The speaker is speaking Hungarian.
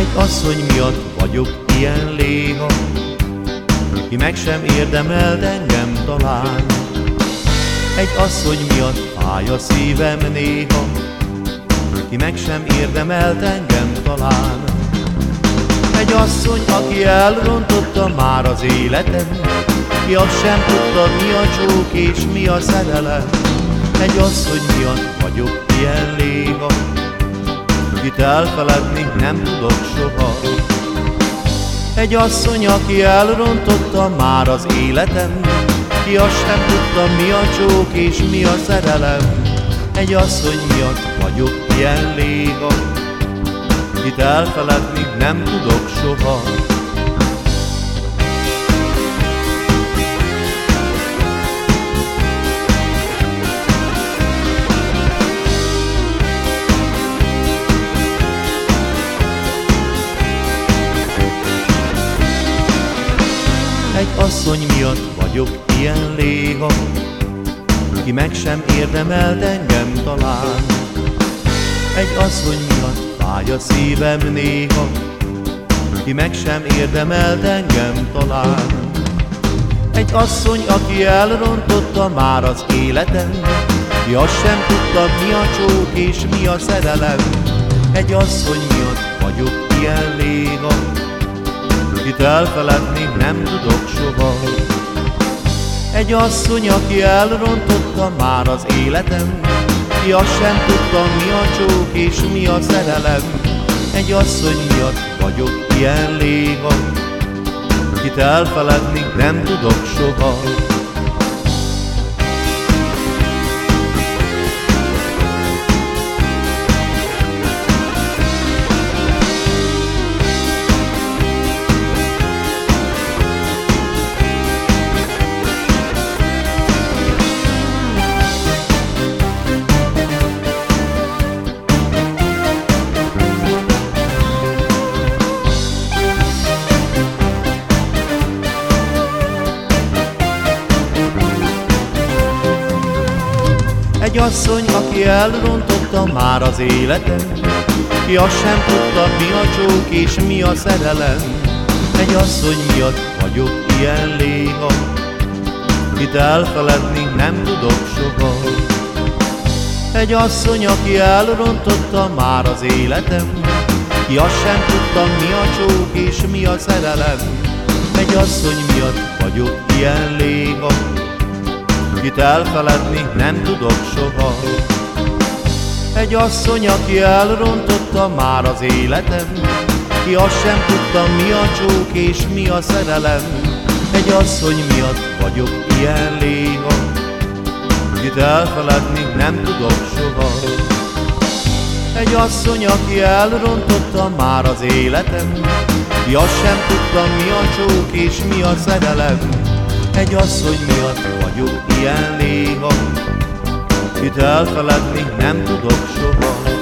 Egy asszony miatt vagyok ilyen léha, ki meg sem érdemelt engem talán. Egy asszony miatt fáj a szívem néha, ki meg sem érdemelt engem talán. Egy asszony, aki elrontotta már az életem, ki azt sem tudta, mi a csók és mi a szerelem. Egy asszony miatt vagyok ilyen léha, kit elfeledni nem tudok soha. Egy asszony, aki elrontotta már az életem, ki azt sem tudta, mi a csók és mi a szerelem. Egy asszony miatt vagyok ilyen léha, kit elfeledni nem tudok soha. Egy asszony miatt vagyok ilyen léha, ki meg sem érdemelt engem talán. Egy asszony miatt fáj a szívem néha, ki meg sem érdemelt engem talán. Egy asszony, aki elrontotta már az életem, ki azt sem tudta, mi a csók és mi a szerelem. Egy asszony miatt vagyok ilyen léha, Kit elfeledni nem tudok soha. Egy asszony, aki elrontotta már az életem Ki azt sem tudta, mi a csók és mi a szerelem. Egy asszony miatt vagyok ilyen léha Kit elfeledni nem tudok soha Egy asszony, aki elrontotta már az életem Ki azt sem tudta, mi a csók és mi a szerelem. Egy asszony miatt vagyok ilyen léha Kit elfeledni nem tudok soha. Egy asszony, aki elrontotta már az életem Ki azt sem tudta, mi a csók és mi a szerelem. Egy asszony miatt vagyok ilyen léha Kit elfeledni nem tudok soha. Egy asszony, aki elrontotta már az életem Ki azt sem tudta, mi a csók és mi a szerelem. Egy asszony miatt vagyok ilyen léha Kit elfeledni nem tudok soha. Egy asszony, aki elrontotta már az életem Ki azt sem tudta, mi a csók és mi a szerelem egy asszony miatt vagyok ilyen léha, Kit elfeledni nem tudok soha.